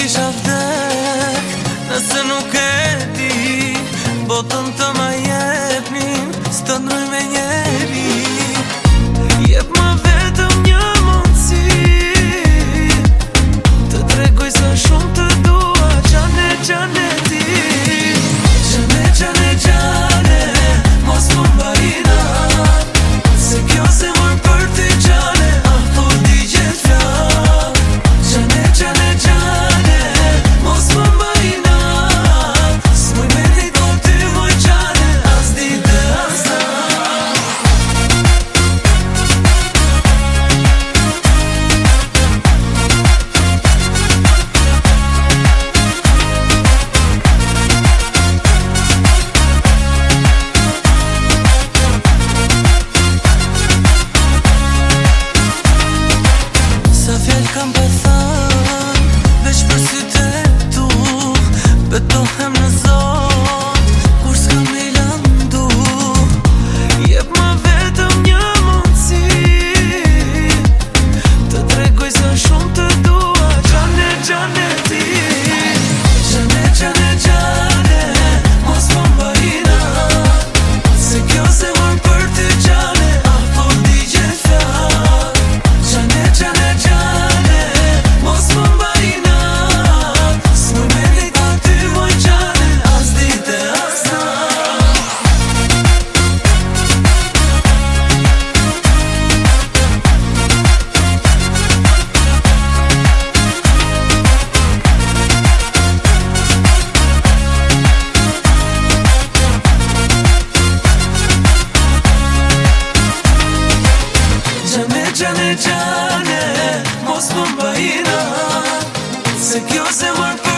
kisha vdek Nëse nuk e ti Botën të ma jepnim Së të me njeri Jep ma vetëm një mundësi Të tregoj së shumë të dua Qane, qane ti Qane, qane, qane sa Veç për sytë e tu Betohem në zonë baina Sé que